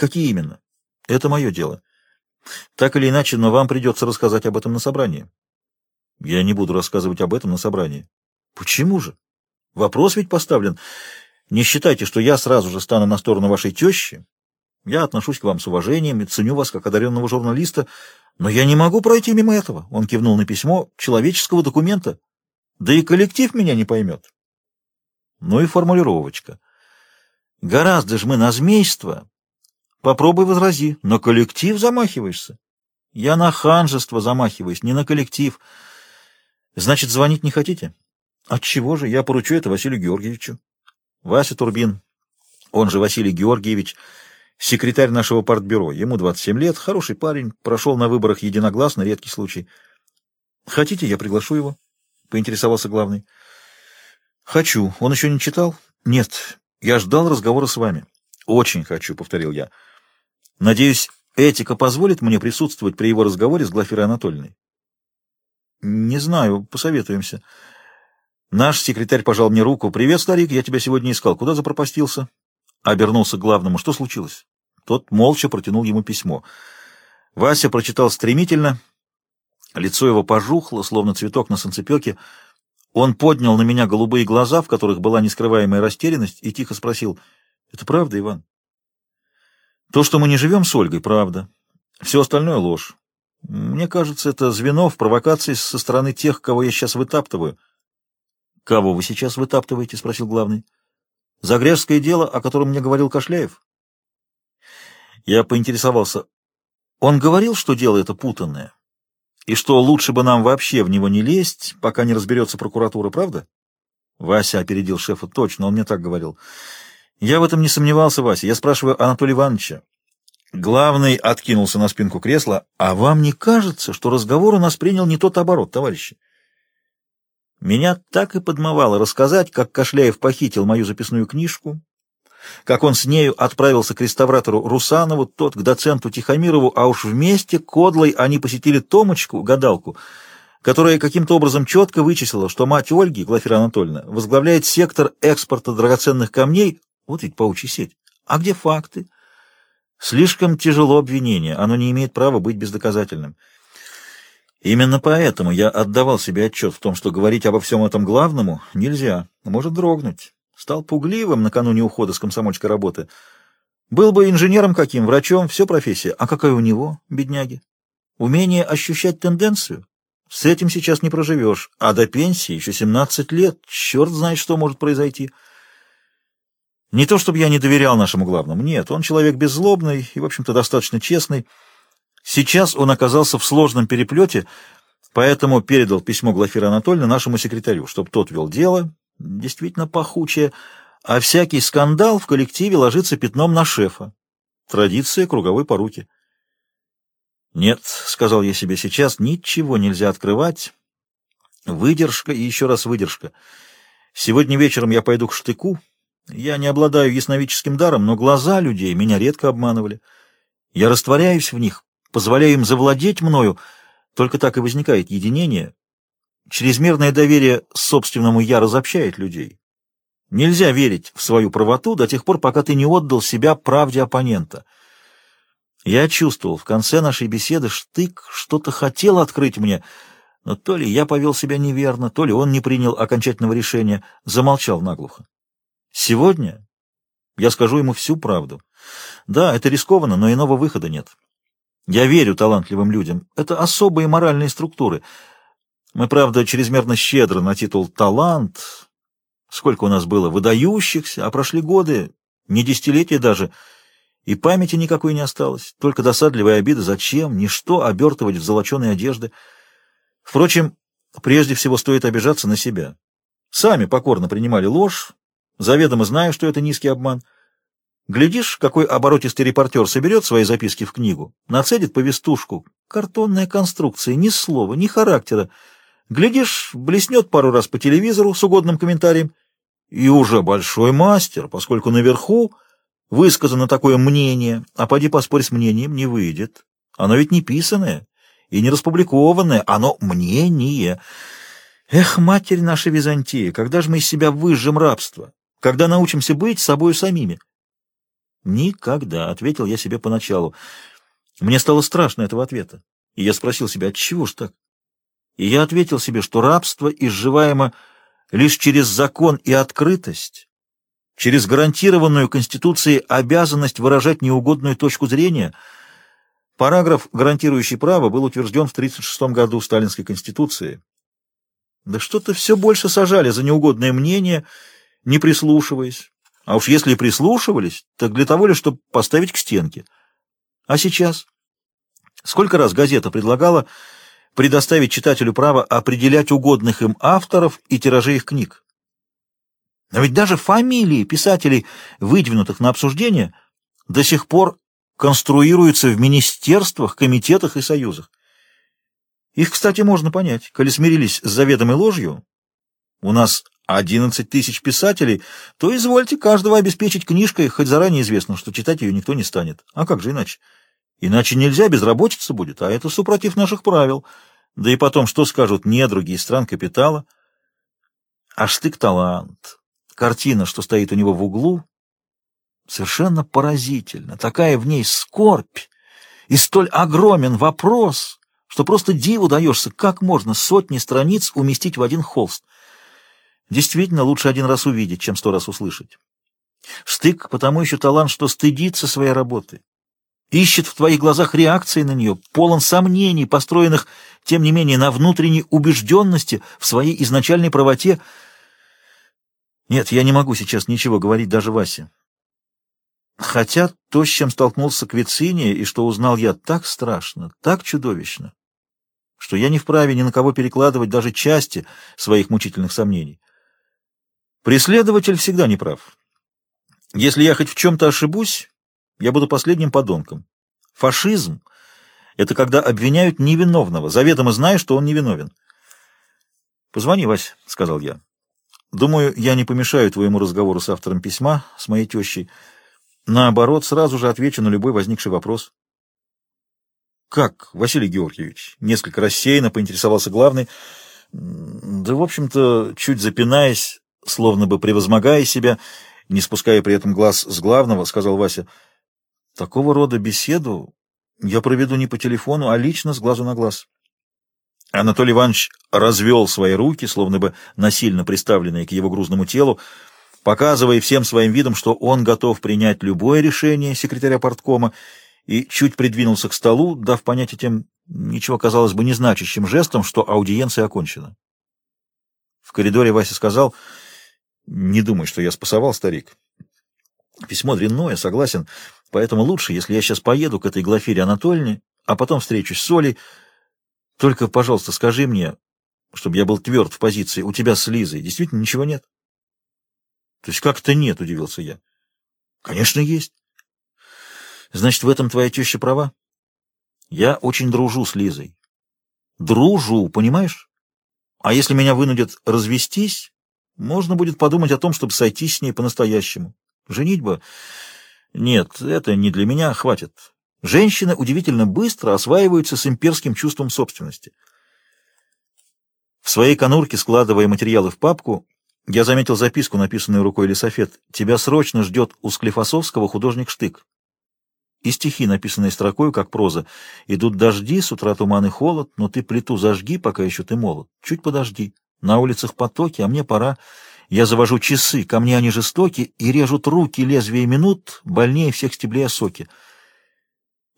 Какие именно? Это мое дело. Так или иначе, но вам придется рассказать об этом на собрании. Я не буду рассказывать об этом на собрании. Почему же? Вопрос ведь поставлен. Не считайте, что я сразу же стану на сторону вашей тещи. Я отношусь к вам с уважением и ценю вас как одаренного журналиста, но я не могу пройти мимо этого. Он кивнул на письмо человеческого документа. Да и коллектив меня не поймет. Ну и формулировочка. Гораздо ж мы на змейство. Попробуй возрази. На коллектив замахиваешься. Я на ханжество замахиваюсь, не на коллектив. Значит, звонить не хотите? Отчего же? Я поручу это Василию Георгиевичу. Вася Турбин, он же Василий Георгиевич, секретарь нашего партбюро. Ему 27 лет, хороший парень, прошел на выборах единогласно, редкий случай. Хотите, я приглашу его? Поинтересовался главный. Хочу. Он еще не читал? Нет. Я ждал разговора с вами. Очень хочу, повторил я. Надеюсь, этика позволит мне присутствовать при его разговоре с Глафирой Анатольевной. Не знаю, посоветуемся. Наш секретарь пожал мне руку. «Привет, старик, я тебя сегодня искал. Куда запропастился?» Обернулся к главному. «Что случилось?» Тот молча протянул ему письмо. Вася прочитал стремительно. Лицо его пожухло, словно цветок на солнцепеке. Он поднял на меня голубые глаза, в которых была нескрываемая растерянность, и тихо спросил, «Это правда, Иван?» «То, что мы не живем с Ольгой, правда. Все остальное — ложь. Мне кажется, это звено в провокации со стороны тех, кого я сейчас вытаптываю». «Кого вы сейчас вытаптываете?» — спросил главный. «Загряжское дело, о котором мне говорил Кошляев?» Я поинтересовался. «Он говорил, что дело это путанное?» И что лучше бы нам вообще в него не лезть, пока не разберется прокуратура, правда? Вася опередил шефа. Точно, он мне так говорил. Я в этом не сомневался, Вася. Я спрашиваю Анатолия Ивановича. Главный откинулся на спинку кресла. А вам не кажется, что разговор у нас принял не тот оборот, товарищи? Меня так и подмывало рассказать, как Кошляев похитил мою записную книжку, как он с нею отправился к реставратору Русанову, тот к доценту Тихомирову, а уж вместе Кодлой они посетили Томочку, гадалку, которая каким-то образом четко вычислила, что мать Ольги, Глафира Анатольевна, возглавляет сектор экспорта драгоценных камней, вот ведь паучья сеть. А где факты? Слишком тяжело обвинение, оно не имеет права быть бездоказательным. Именно поэтому я отдавал себе отчет в том, что говорить обо всем этом главному нельзя, может дрогнуть. Стал пугливым накануне ухода с комсомольской работы. Был бы инженером каким, врачом, все профессия. А какая у него, бедняги? Умение ощущать тенденцию? С этим сейчас не проживешь. А до пенсии еще 17 лет. Черт знает, что может произойти. Не то, чтобы я не доверял нашему главному. Нет, он человек беззлобный и, в общем-то, достаточно честный. Сейчас он оказался в сложном переплете, поэтому передал письмо Глафиры Анатольевны нашему секретарю, чтобы тот вел дело, действительно пахучее, а всякий скандал в коллективе ложится пятном на шефа. Традиция круговой поруки. «Нет», — сказал я себе сейчас, — «ничего нельзя открывать. Выдержка и еще раз выдержка. Сегодня вечером я пойду к штыку. Я не обладаю ясновидческим даром, но глаза людей меня редко обманывали. Я растворяюсь в них, позволяю им завладеть мною, только так и возникает единение, Чрезмерное доверие собственному «я» разобщает людей. Нельзя верить в свою правоту до тех пор, пока ты не отдал себя правде оппонента. Я чувствовал, в конце нашей беседы Штык что-то хотел открыть мне, но то ли я повел себя неверно, то ли он не принял окончательного решения, замолчал наглухо. Сегодня я скажу ему всю правду. Да, это рискованно, но иного выхода нет. Я верю талантливым людям. Это особые моральные структуры — мы, правда, чрезмерно щедро на титул «талант». Сколько у нас было выдающихся, а прошли годы, не десятилетия даже, и памяти никакой не осталось, только досадливые обиды. Зачем? Ничто обертывать в золоченые одежды. Впрочем, прежде всего стоит обижаться на себя. Сами покорно принимали ложь, заведомо зная, что это низкий обман. Глядишь, какой оборотистый репортер соберет свои записки в книгу, нацедит повестушку. Картонная конструкция, ни слова, ни характера. Глядишь, блеснет пару раз по телевизору с угодным комментарием, и уже большой мастер, поскольку наверху высказано такое мнение, а поди поспорь с мнением, не выйдет. Оно ведь не писанное и не распубликованное, оно мнение. Эх, матерь наша Византия, когда же мы из себя выжжем рабство? Когда научимся быть собою самими? Никогда, ответил я себе поначалу. Мне стало страшно этого ответа. И я спросил себя, от чего ж так? И я ответил себе, что рабство изживаемо лишь через закон и открытость, через гарантированную Конституцией обязанность выражать неугодную точку зрения. Параграф, гарантирующий право, был утвержден в 1936 году Сталинской Конституции. Да что-то все больше сажали за неугодное мнение, не прислушиваясь. А уж если и прислушивались, так для того ли, чтобы поставить к стенке. А сейчас? Сколько раз газета предлагала предоставить читателю право определять угодных им авторов и тиражи их книг? Но ведь даже фамилии писателей, выдвинутых на обсуждение, до сих пор конструируются в министерствах, комитетах и союзах. Их, кстати, можно понять. Коли смирились с заведомой ложью, у нас 11 тысяч писателей, то извольте каждого обеспечить книжкой, хоть заранее известно, что читать ее никто не станет. А как же иначе? Иначе нельзя, безработица будет, а это супротив наших правил. Да и потом, что скажут недруги из стран капитала? А штык-талант, картина, что стоит у него в углу, совершенно поразительно. Такая в ней скорбь и столь огромен вопрос, что просто диву даешься, как можно сотни страниц уместить в один холст. Действительно, лучше один раз увидеть, чем сто раз услышать. Штык потому еще талант, что стыдится своей работы. Ищет в твоих глазах реакции на нее, полон сомнений, построенных, тем не менее, на внутренней убежденности в своей изначальной правоте. Нет, я не могу сейчас ничего говорить даже Васе. Хотя то, с чем столкнулся Квициния, и что узнал я, так страшно, так чудовищно что я не вправе ни на кого перекладывать даже части своих мучительных сомнений. Преследователь всегда не прав. Если я хоть в чем-то ошибусь, я буду последним подонком. Фашизм — это когда обвиняют невиновного, заведомо зная, что он невиновен. «Позвони, Вась», — сказал я. «Думаю, я не помешаю твоему разговору с автором письма, с моей тещей. Наоборот, сразу же отвечу на любой возникший вопрос». «Как, Василий Георгиевич?» — несколько рассеянно поинтересовался главный. Да, в общем-то, чуть запинаясь, словно бы превозмогая себя, не спуская при этом глаз с главного, сказал Вася, «Такого рода беседу я проведу не по телефону, а лично с глазу на глаз». Анатолий Иванович развел свои руки, словно бы насильно приставленные к его грузному телу, показывая всем своим видом, что он готов принять любое решение секретаря порткома, и чуть придвинулся к столу, дав понять этим ничего, казалось бы, не значащим жестом, что аудиенция окончена. В коридоре Вася сказал, «Не думай, что я спасовал, старик. Письмо дрянное, согласен, поэтому лучше, если я сейчас поеду к этой Глафире Анатольевне, а потом встречусь с Олей. Только, пожалуйста, скажи мне, чтобы я был тверд в позиции, у тебя с Лизой действительно ничего нет?» «То есть как это нет?» — удивился я. «Конечно, есть. Значит, в этом твоя теща права? Я очень дружу с Лизой. Дружу, понимаешь? А если меня вынудят развестись, можно будет подумать о том, чтобы сойтись с ней по-настоящему. Женитьба? Нет, это не для меня, хватит. Женщины удивительно быстро осваиваются с имперским чувством собственности. В своей конурке, складывая материалы в папку, я заметил записку, написанную рукой Лисофет. «Тебя срочно ждет у Склифосовского художник Штык и стихи, написанные строкой, как проза. «Идут дожди, с утра туман и холод, но ты плиту зажги, пока еще ты молод. Чуть подожди. На улицах потоки, а мне пора. Я завожу часы, ко мне они жестоки, и режут руки лезвие минут, больнее всех стеблей осоки».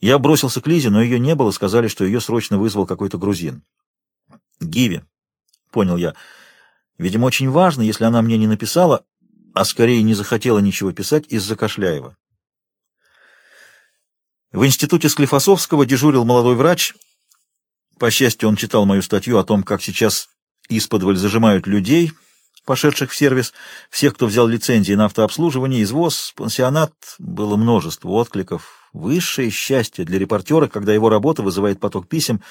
Я бросился к Лизе, но ее не было, сказали, что ее срочно вызвал какой-то грузин. «Гиви», — понял я. «Видимо, очень важно, если она мне не написала, а скорее не захотела ничего писать из-за Кошляева». В институте Склифосовского дежурил молодой врач. По счастью, он читал мою статью о том, как сейчас исподволь зажимают людей, пошедших в сервис, всех, кто взял лицензии на автообслуживание, извоз, пансионат. Было множество откликов. Высшее счастье для репортера, когда его работа вызывает поток писем.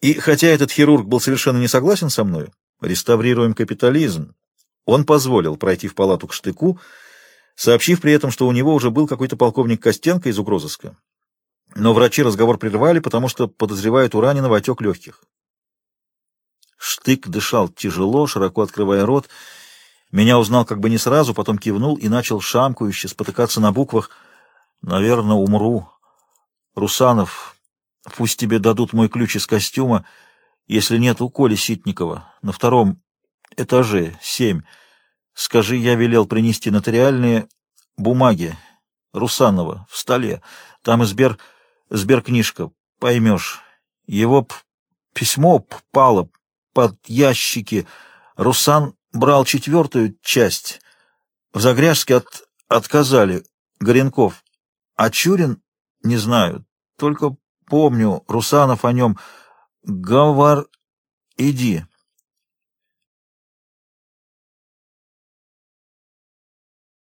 И хотя этот хирург был совершенно не согласен со мной, реставрируем капитализм, он позволил пройти в палату к штыку, сообщив при этом, что у него уже был какой-то полковник Костенко из угрозыска. Но врачи разговор прервали, потому что подозревают у раненого отек легких. Штык дышал тяжело, широко открывая рот. Меня узнал как бы не сразу, потом кивнул и начал шамкающе спотыкаться на буквах. Наверное, умру. Русанов, пусть тебе дадут мой ключ из костюма, если нет у Коли Ситникова. На втором этаже, семь. Скажи, я велел принести нотариальные бумаги Русанова в столе. Там избер, сберкнижка, поймешь. Его п письмо пало под ящики. Русан брал четвертую часть. В Загряжске от... отказали. Горенков. А Чурин? Не знаю. Только помню, Русанов о нем... Говор... Иди.